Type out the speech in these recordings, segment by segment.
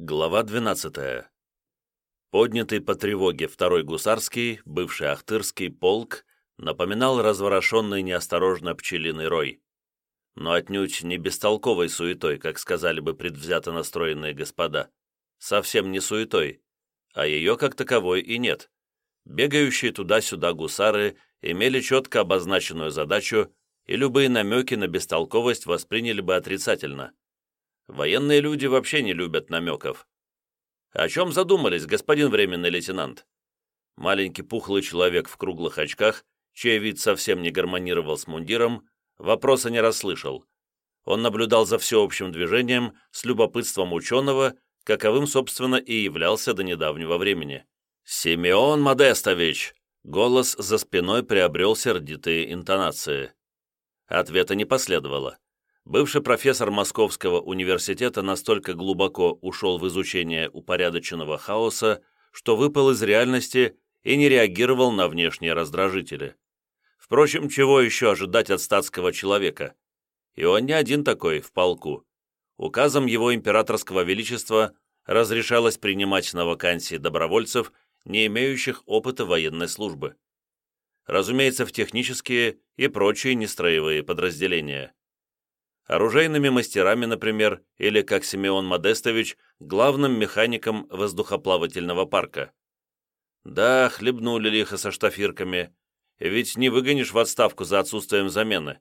Глава 12. Поднятый по тревоге второй гусарский, бывший Ахтырский полк, напоминал разворошенный неосторожно пчелиный рой. Но отнюдь не бестолковой суетой, как сказали бы предвзято настроенные господа. Совсем не суетой, а ее как таковой и нет. Бегающие туда-сюда гусары имели четко обозначенную задачу, и любые намеки на бестолковость восприняли бы отрицательно. Военные люди вообще не любят намеков. О чем задумались, господин временный лейтенант? Маленький пухлый человек в круглых очках, чей вид совсем не гармонировал с мундиром, вопроса не расслышал. Он наблюдал за всеобщим движением с любопытством ученого, каковым, собственно, и являлся до недавнего времени. «Симеон Модестович!» Голос за спиной приобрел сердитые интонации. Ответа не последовало. Бывший профессор Московского университета настолько глубоко ушел в изучение упорядоченного хаоса, что выпал из реальности и не реагировал на внешние раздражители. Впрочем, чего еще ожидать от статского человека? И он не один такой в полку. Указом его императорского величества разрешалось принимать на вакансии добровольцев, не имеющих опыта военной службы. Разумеется, в технические и прочие нестроевые подразделения оружейными мастерами, например, или, как Симеон Модестович, главным механиком воздухоплавательного парка. Да, хлебнули лихо со штафирками, ведь не выгонишь в отставку за отсутствием замены.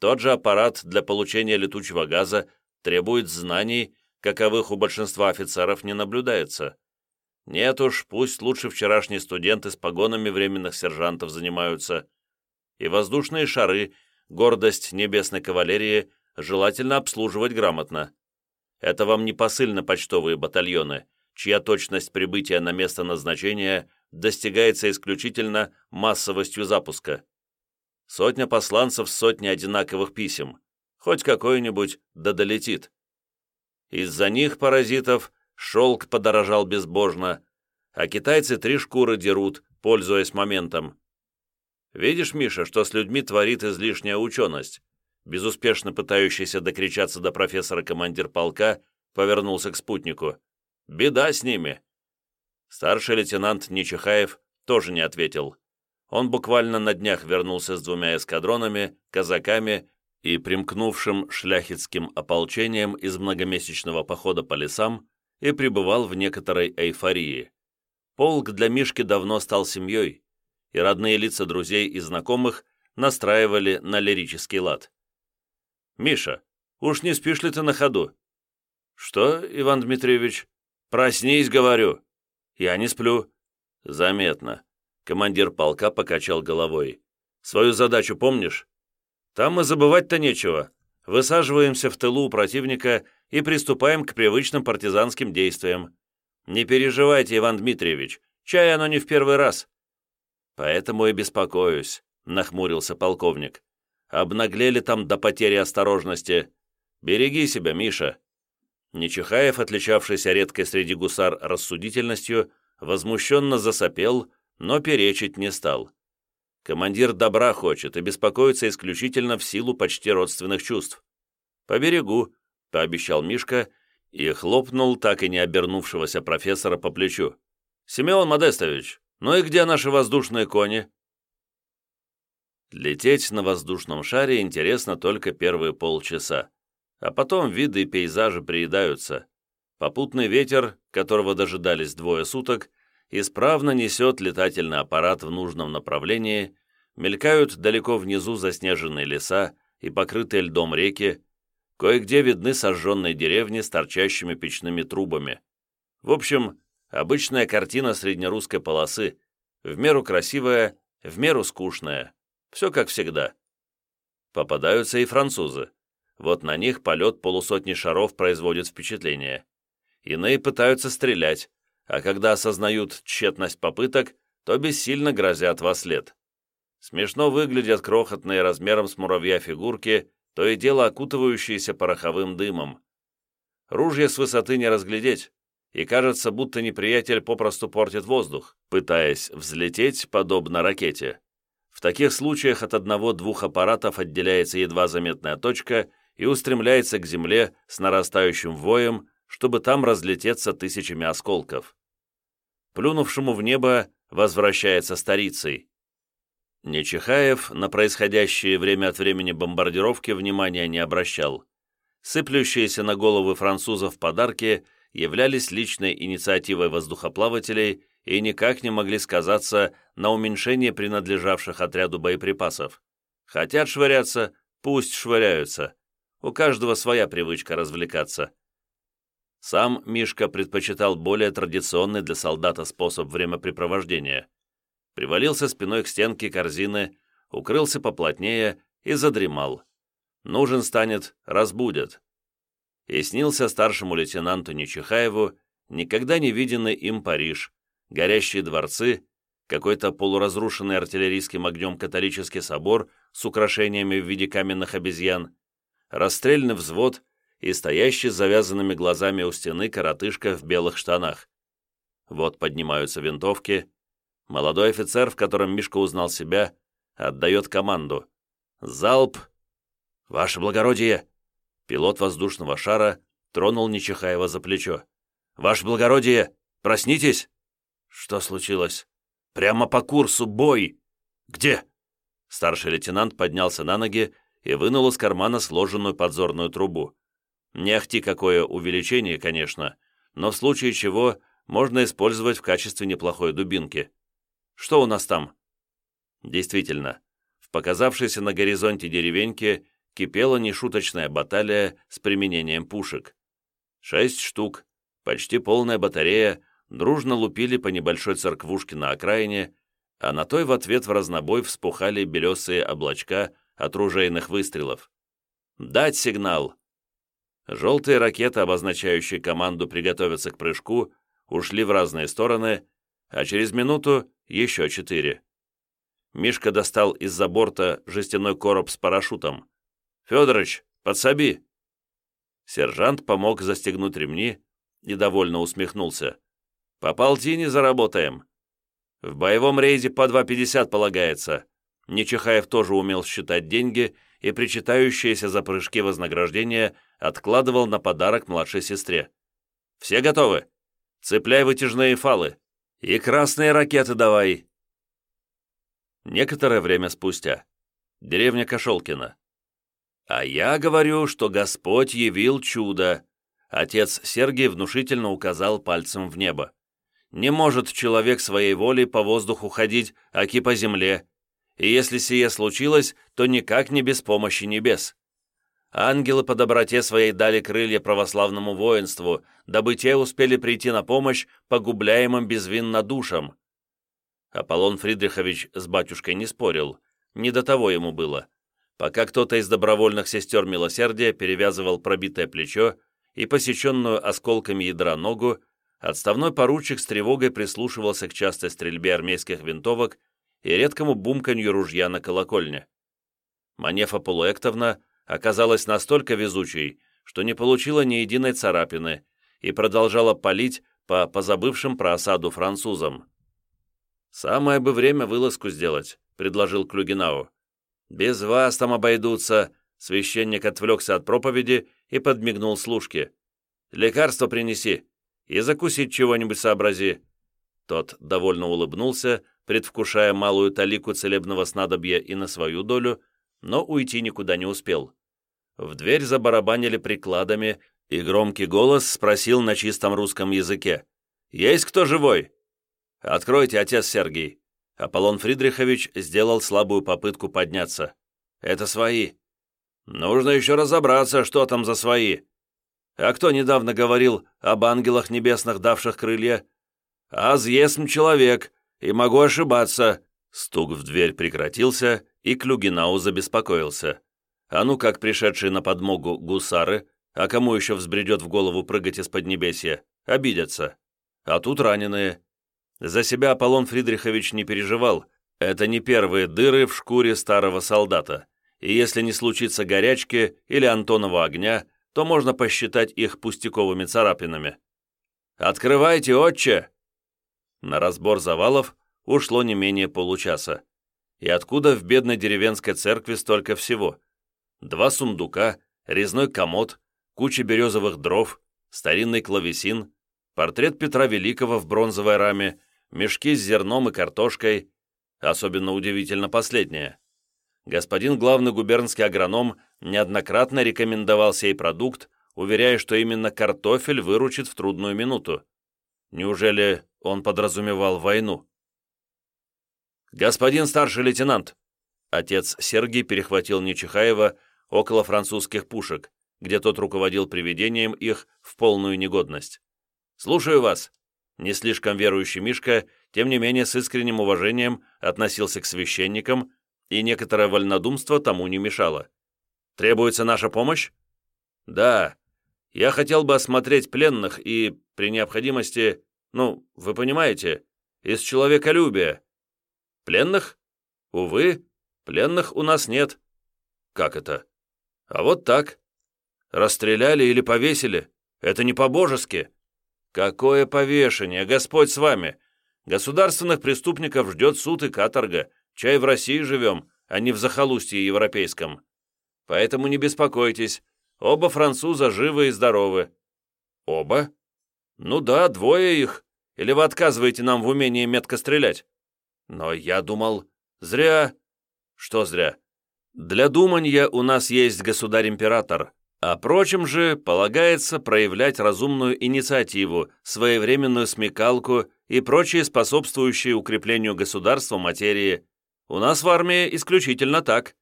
Тот же аппарат для получения летучего газа требует знаний, каковых у большинства офицеров не наблюдается. Нет уж, пусть лучше вчерашние студенты с погонами временных сержантов занимаются. И воздушные шары, гордость небесной кавалерии – желательно обслуживать грамотно. Это вам не посыльно-почтовые батальоны, чья точность прибытия на место назначения достигается исключительно массовостью запуска. Сотня посланцев с сотней одинаковых писем. Хоть какой-нибудь да долетит. Из-за них, паразитов, шелк подорожал безбожно, а китайцы три шкуры дерут, пользуясь моментом. Видишь, Миша, что с людьми творит излишняя ученость? Безуспешно пытающийся докричаться до профессора командир полка, повернулся к спутнику. «Беда с ними!» Старший лейтенант Нечихаев тоже не ответил. Он буквально на днях вернулся с двумя эскадронами, казаками и примкнувшим шляхетским ополчением из многомесячного похода по лесам и пребывал в некоторой эйфории. Полк для Мишки давно стал семьей, и родные лица друзей и знакомых настраивали на лирический лад. «Миша, уж не спишь ли ты на ходу?» «Что, Иван Дмитриевич?» «Проснись, говорю!» «Я не сплю». «Заметно». Командир полка покачал головой. «Свою задачу помнишь?» «Там и забывать-то нечего. Высаживаемся в тылу у противника и приступаем к привычным партизанским действиям. Не переживайте, Иван Дмитриевич, чай оно не в первый раз». «Поэтому и беспокоюсь», — нахмурился полковник. Обнаглели там до потери осторожности. Береги себя, Миша». Нечихаев, отличавшийся редкой среди гусар рассудительностью, возмущенно засопел, но перечить не стал. Командир добра хочет и беспокоится исключительно в силу почти родственных чувств. «Поберегу», — пообещал Мишка и хлопнул так и не обернувшегося профессора по плечу. «Семен Модестович, ну и где наши воздушные кони?» Лететь на воздушном шаре интересно только первые полчаса, а потом виды и пейзажи приедаются. Попутный ветер, которого дожидались двое суток, исправно несет летательный аппарат в нужном направлении, мелькают далеко внизу заснеженные леса и покрытые льдом реки, кое-где видны сожженные деревни с торчащими печными трубами. В общем, обычная картина среднерусской полосы, в меру красивая, в меру скучная. Все как всегда. Попадаются и французы. Вот на них полет полусотни шаров производит впечатление. Иные пытаются стрелять, а когда осознают тщетность попыток, то бессильно грозят во след. Смешно выглядят крохотные размером с муравья фигурки, то и дело окутывающиеся пороховым дымом. Ружья с высоты не разглядеть, и кажется, будто неприятель попросту портит воздух, пытаясь взлететь подобно ракете. В таких случаях от одного-двух аппаратов отделяется едва заметная точка и устремляется к земле с нарастающим воем, чтобы там разлететься тысячами осколков. Плюнувшему в небо возвращается старицей. Нечихаев на происходящие время от времени бомбардировки внимания не обращал. Сыплющиеся на головы французов подарки являлись личной инициативой воздухоплавателей и никак не могли сказаться на уменьшении принадлежавших отряду боеприпасов. Хотят швыряться, пусть швыряются. У каждого своя привычка развлекаться. Сам Мишка предпочитал более традиционный для солдата способ времяпрепровождения. Привалился спиной к стенке корзины, укрылся поплотнее и задремал. Нужен станет, разбудят. И снился старшему лейтенанту Нечихаеву никогда не виденный им Париж, горящие дворцы, какой-то полуразрушенный артиллерийским огнем католический собор с украшениями в виде каменных обезьян, расстрельный взвод и стоящий с завязанными глазами у стены коротышка в белых штанах. Вот поднимаются винтовки. Молодой офицер, в котором Мишка узнал себя, отдает команду. «Залп!» «Ваше благородие!» Пилот воздушного шара тронул Нечихаева за плечо. «Ваше благородие! Проснитесь!» «Что случилось?» «Прямо по курсу бой!» «Где?» Старший лейтенант поднялся на ноги и вынул из кармана сложенную подзорную трубу. Не ахти какое увеличение, конечно, но в случае чего можно использовать в качестве неплохой дубинки. Что у нас там? Действительно, в показавшейся на горизонте деревеньке кипела нешуточная баталия с применением пушек. Шесть штук, почти полная батарея, дружно лупили по небольшой церквушке на окраине, а на той в ответ в разнобой вспухали белесые облачка от ружейных выстрелов. «Дать сигнал!» Желтые ракеты, обозначающие команду приготовиться к прыжку, ушли в разные стороны, а через минуту еще четыре. Мишка достал из-за борта жестяной короб с парашютом. «Федорович, подсоби!» Сержант помог застегнуть ремни и довольно усмехнулся. «По полтине заработаем. В боевом рейде по 2,50 полагается». Нечихаев тоже умел считать деньги и причитающиеся за прыжки вознаграждения откладывал на подарок младшей сестре. «Все готовы? Цепляй вытяжные фалы. И красные ракеты давай!» Некоторое время спустя. Деревня Кошелкина. «А я говорю, что Господь явил чудо!» Отец Сергий внушительно указал пальцем в небо. «Не может человек своей волей по воздуху ходить, аки по земле, и если сие случилось, то никак не без помощи небес. Ангелы по доброте своей дали крылья православному воинству, дабы те успели прийти на помощь погубляемым безвинно душам. Аполлон Фридрихович с батюшкой не спорил, не до того ему было. Пока кто-то из добровольных сестер милосердия перевязывал пробитое плечо и посеченную осколками ядра ногу, отставной поручик с тревогой прислушивался к частой стрельбе армейских винтовок и редкому бумканью ружья на колокольне. Манефа Полуэктовна оказалась настолько везучей, что не получила ни единой царапины и продолжала палить по позабывшим про осаду французам. «Самое бы время вылазку сделать», — предложил Клюгинау. «Без вас там обойдутся», — священник отвлекся от проповеди и подмигнул служке. «Лекарство принеси и закусить чего-нибудь сообрази». Тот довольно улыбнулся, предвкушая малую талику целебного снадобья и на свою долю, но уйти никуда не успел. В дверь забарабанили прикладами, и громкий голос спросил на чистом русском языке. «Есть кто живой?» «Откройте, отец Сергий». Аполлон Фридрихович сделал слабую попытку подняться. «Это свои». «Нужно еще разобраться, что там за свои». «А кто недавно говорил об ангелах небесных, давших крылья?» «Аз есмь человек, и могу ошибаться». Стук в дверь прекратился, и Клюгинау забеспокоился. А ну как пришедшие на подмогу гусары, а кому еще взбредет в голову прыгать из под небесья, обидятся. А тут раненые. За себя Аполлон Фридрихович не переживал. Это не первые дыры в шкуре старого солдата. И если не случится горячки или Антонова огня, то можно посчитать их пустяковыми царапинами. «Открывайте, отче!» На разбор завалов ушло не менее получаса. И откуда в бедной деревенской церкви столько всего? Два сундука, резной комод, куча березовых дров, старинный клавесин, портрет Петра Великого в бронзовой раме, мешки с зерном и картошкой, особенно удивительно последнее. Господин главный губернский агроном неоднократно рекомендовал сей продукт, уверяя, что именно картофель выручит в трудную минуту. Неужели он подразумевал войну? «Господин старший лейтенант!» Отец Сергий перехватил Нечихаева около французских пушек, где тот руководил приведением их в полную негодность. «Слушаю вас!» Не слишком верующий Мишка, тем не менее с искренним уважением относился к священникам, и некоторое вольнодумство тому не мешало. «Требуется наша помощь?» «Да. Я хотел бы осмотреть пленных и, при необходимости, ну, вы понимаете, из человеколюбия». «Пленных? Увы, пленных у нас нет». «Как это?» «А вот так. Расстреляли или повесили? Это не по-божески. Какое повешение, Господь с вами. Государственных преступников ждет суд и каторга. Чай в России живем, а не в захолустье европейском. Поэтому не беспокойтесь. Оба француза живы и здоровы. Оба? Ну да, двое их. Или вы отказываете нам в умении метко стрелять? Но я думал... Зря. Что зря? Для думанья у нас есть государь-император, а прочим же полагается проявлять разумную инициативу, своевременную смекалку и прочие способствующие укреплению государства материи. У нас в армии исключительно так.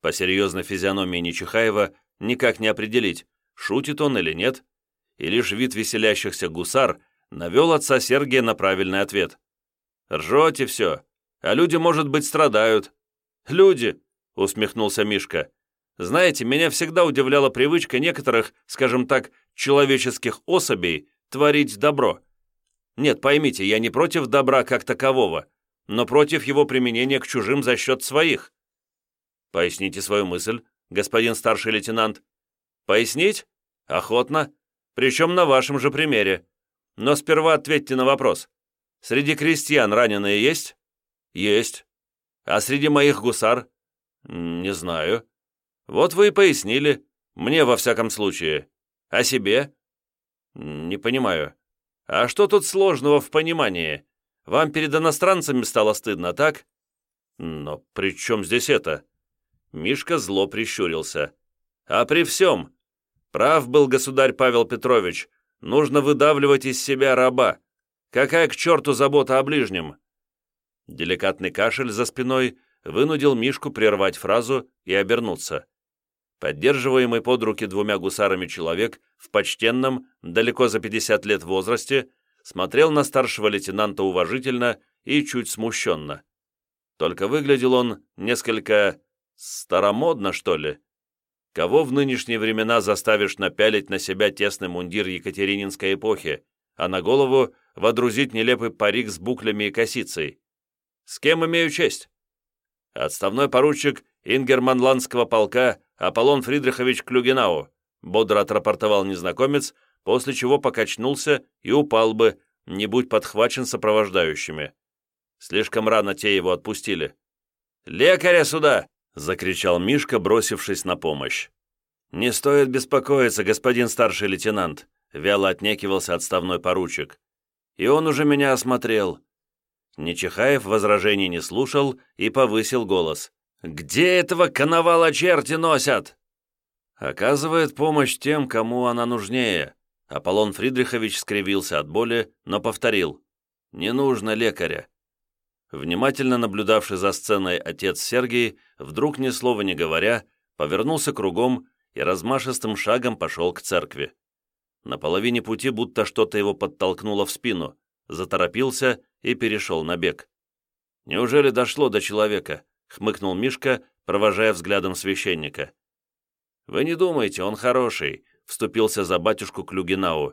По серьезной физиономии Нечихаева никак не определить, шутит он или нет, и лишь вид веселящихся гусар навел отца Сергия на правильный ответ. «Ржете все, а люди, может быть, страдают». «Люди!» — усмехнулся Мишка. Знаете, меня всегда удивляла привычка некоторых, скажем так, человеческих особей творить добро. Нет, поймите, я не против добра как такового, но против его применения к чужим за счет своих. Поясните свою мысль, господин старший лейтенант. Пояснить? Охотно. Причем на вашем же примере. Но сперва ответьте на вопрос. Среди крестьян раненые есть? Есть. А среди моих гусар? Не знаю. Вот вы и пояснили. Мне, во всяком случае. О себе? Не понимаю. А что тут сложного в понимании? Вам перед иностранцами стало стыдно, так? Но при чем здесь это? Мишка зло прищурился. А при всем. Прав был государь Павел Петрович. Нужно выдавливать из себя раба. Какая к черту забота о ближнем? Деликатный кашель за спиной вынудил Мишку прервать фразу и обернуться. Поддерживаемый под руки двумя гусарами человек в почтенном, далеко за 50 лет возрасте, смотрел на старшего лейтенанта уважительно и чуть смущенно. Только выглядел он несколько старомодно, что ли. Кого в нынешние времена заставишь напялить на себя тесный мундир Екатерининской эпохи, а на голову водрузить нелепый парик с буклями и косицей? С кем имею честь? Отставной поручик Ингерманландского полка Аполлон Фридрихович Клюгенау», бодро отрапортовал незнакомец, после чего покачнулся и упал бы, не будь подхвачен сопровождающими. Слишком рано те его отпустили. «Лекаря сюда!» — закричал Мишка, бросившись на помощь. «Не стоит беспокоиться, господин старший лейтенант», — вяло отнекивался отставной поручик. «И он уже меня осмотрел». Нечихаев возражений не слушал и повысил голос. «Где этого коновала черти носят?» Оказывает помощь тем, кому она нужнее. Аполлон Фридрихович скривился от боли, но повторил. «Не нужно лекаря». Внимательно наблюдавший за сценой отец Сергий, вдруг ни слова не говоря, повернулся кругом и размашистым шагом пошел к церкви. На половине пути будто что-то его подтолкнуло в спину, заторопился и перешел на бег. Неужели дошло до человека? — хмыкнул Мишка, провожая взглядом священника. «Вы не думайте, он хороший», — вступился за батюшку Клюгинау.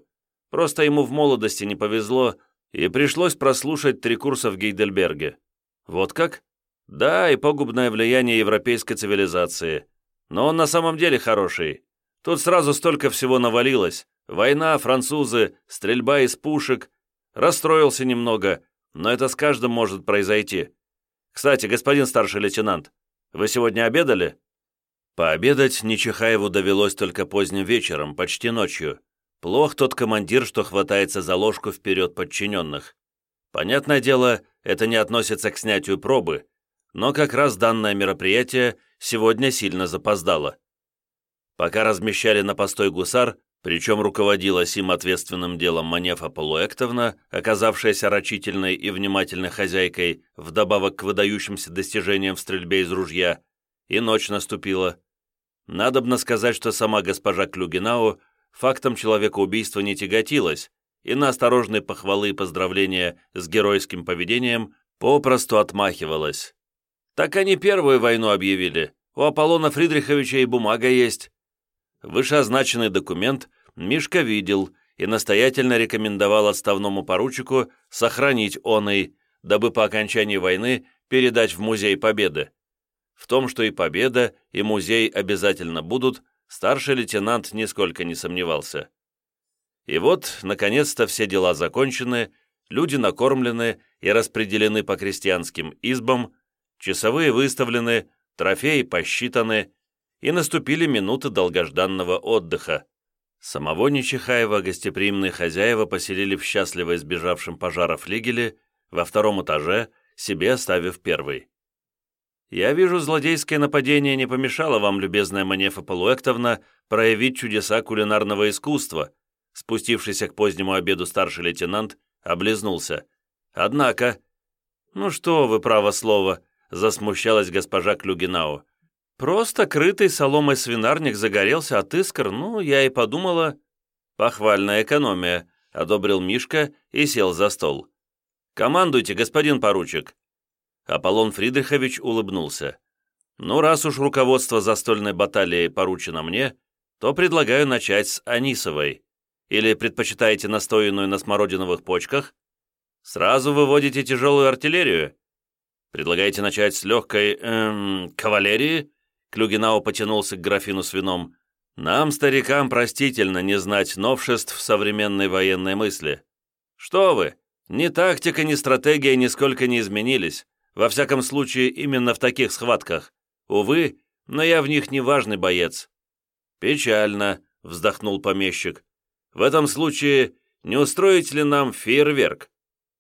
«Просто ему в молодости не повезло, и пришлось прослушать три курса в Гейдельберге». «Вот как?» «Да, и погубное влияние европейской цивилизации. Но он на самом деле хороший. Тут сразу столько всего навалилось. Война, французы, стрельба из пушек. Расстроился немного, но это с каждым может произойти. Кстати, господин старший лейтенант, вы сегодня обедали?» Пообедать Нечихаеву довелось только поздним вечером, почти ночью. Плох тот командир, что хватается за ложку вперед подчиненных. Понятное дело, это не относится к снятию пробы, но как раз данное мероприятие сегодня сильно запоздало. Пока размещали на постой гусар, причем руководила сим ответственным делом Манефа Полуэктовна, оказавшаяся рачительной и внимательной хозяйкой, вдобавок к выдающимся достижениям в стрельбе из ружья, и ночь наступила. Надобно сказать, что сама госпожа Клюгинау фактом человекоубийства не тяготилась, и на осторожные похвалы и поздравления с геройским поведением попросту отмахивалась. Так они первую войну объявили. У Аполлона Фридриховича и бумага есть. Вышеозначенный документ Мишка видел и настоятельно рекомендовал отставному поручику сохранить оный, дабы по окончании войны передать в Музей Победы. В том, что и Победа, и музей обязательно будут, старший лейтенант нисколько не сомневался. И вот, наконец-то, все дела закончены, люди накормлены и распределены по крестьянским избам, часовые выставлены, трофеи посчитаны, и наступили минуты долгожданного отдыха. Самого Нечихаева гостеприимные хозяева поселили в счастливо избежавшем пожара флигеле во втором этаже, себе оставив первый. «Я вижу, злодейское нападение не помешало вам, любезная Манефа Полуэктовна, проявить чудеса кулинарного искусства», спустившийся к позднему обеду старший лейтенант облизнулся. «Однако...» «Ну что вы, право слово», засмущалась госпожа Клюгинау. Просто крытый соломой свинарник загорелся от искр, ну, я и подумала... Похвальная экономия, одобрил Мишка и сел за стол. «Командуйте, господин поручик!» Аполлон Фридрихович улыбнулся. «Ну, раз уж руководство застольной баталией поручено мне, то предлагаю начать с Анисовой. Или предпочитаете настоянную на смородиновых почках? Сразу выводите тяжелую артиллерию? Предлагаете начать с легкой, эм, кавалерии?» Клюгинау потянулся к графину с вином. «Нам, старикам, простительно не знать новшеств современной военной мысли. Что вы, ни тактика, ни стратегия нисколько не изменились, во всяком случае именно в таких схватках. Увы, но я в них не важный боец». «Печально», — вздохнул помещик. «В этом случае не устроить ли нам фейерверк?»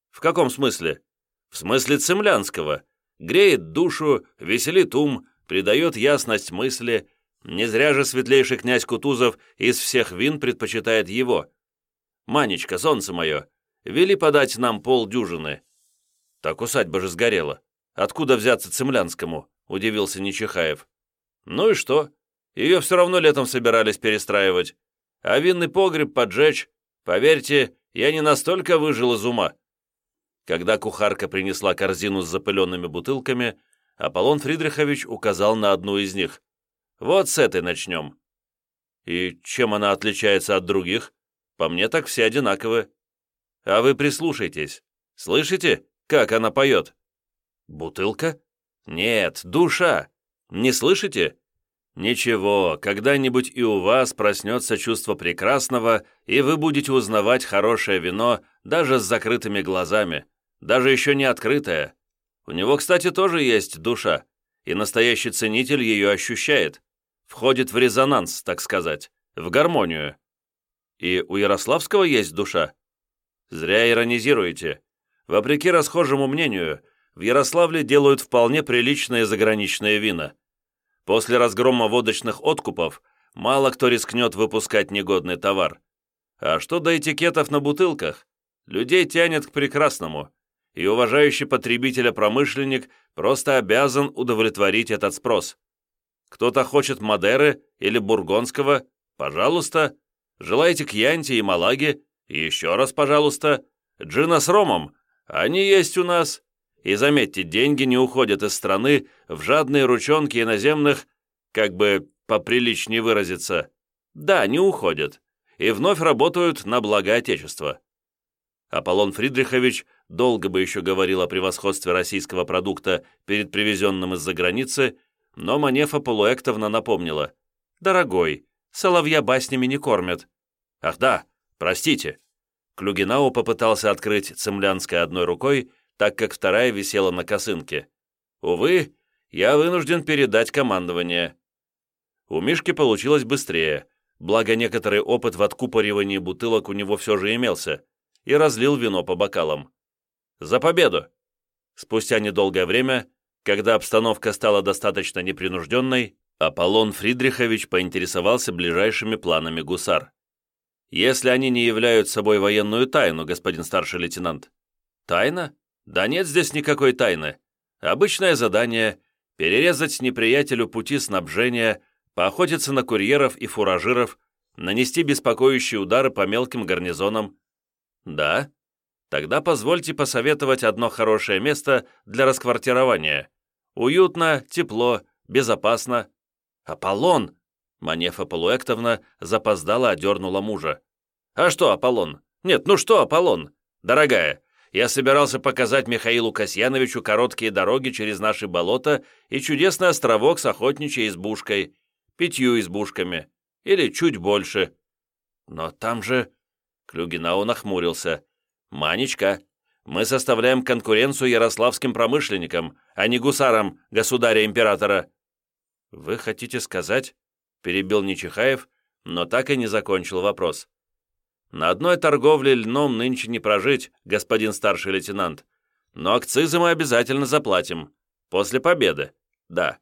«В каком смысле?» «В смысле цемлянского. Греет душу, веселит ум, придает ясность мысли, не зря же светлейший князь Кутузов из всех вин предпочитает его. «Манечка, солнце мое, вели подать нам полдюжины». «Так усадьба же сгорела. Откуда взяться Цемлянскому?» — удивился Нечихаев. «Ну и что? Ее все равно летом собирались перестраивать. А винный погреб поджечь. Поверьте, я не настолько выжил из ума». Когда кухарка принесла корзину с запыленными бутылками, Аполлон Фридрихович указал на одну из них. «Вот с этой начнем». «И чем она отличается от других? По мне так все одинаковы. А вы прислушайтесь. Слышите, как она поет?» «Бутылка? Нет, душа. Не слышите?» «Ничего, когда-нибудь и у вас проснется чувство прекрасного, и вы будете узнавать хорошее вино даже с закрытыми глазами, даже еще не открытое. У него, кстати, тоже есть душа, и настоящий ценитель ее ощущает. Входит в резонанс, так сказать, в гармонию. И у Ярославского есть душа. Зря иронизируете. Вопреки расхожему мнению, в Ярославле делают вполне приличные заграничные вина. После разгрома водочных откупов мало кто рискнет выпускать негодный товар. А что до этикетов на бутылках? Людей тянет к прекрасному и уважающий потребителя промышленник просто обязан удовлетворить этот спрос. Кто-то хочет Мадеры или Бургонского? Пожалуйста. Желаете Кьянти и Малаги? Еще раз, пожалуйста. Джина с ромом? Они есть у нас. И заметьте, деньги не уходят из страны в жадные ручонки иноземных, как бы поприличнее выразиться. Да, не уходят. И вновь работают на благо Отечества. Аполлон Фридрихович долго бы еще говорил о превосходстве российского продукта перед привезенным из-за границы, но Манефа Полуэктовна напомнила. «Дорогой, соловья баснями не кормят». «Ах да, простите». Клюгинау попытался открыть цемлянское одной рукой, так как вторая висела на косынке. «Увы, я вынужден передать командование». У Мишки получилось быстрее. благо некоторый опыт в откупоривании бутылок у него все же имелся, и разлил вино по бокалам. «За победу!» Спустя недолгое время, когда обстановка стала достаточно непринужденной, Аполлон Фридрихович поинтересовался ближайшими планами гусар. «Если они не являются собой военную тайну, господин старший лейтенант». «Тайна? Да нет здесь никакой тайны. Обычное задание – перерезать неприятелю пути снабжения, поохотиться на курьеров и фуражиров, нанести беспокоящие удары по мелким гарнизонам. Да? Тогда позвольте посоветовать одно хорошее место для расквартирования. Уютно, тепло, безопасно. Аполлон! Манефа Полуэктовна запоздала одернула мужа. «А что, Аполлон? Нет, ну что, Аполлон? Дорогая, я собирался показать Михаилу Касьяновичу короткие дороги через наши болота и чудесный островок с охотничьей избушкой, пятью избушками, или чуть больше. Но там же...» Клюгинау нахмурился. «Манечка, мы составляем конкуренцию ярославским промышленникам, а не гусарам государя-императора». «Вы хотите сказать?» — перебил Нечихаев, но так и не закончил вопрос. «На одной торговле льном нынче не прожить, господин старший лейтенант, но акцизы мы обязательно заплатим. После победы. Да.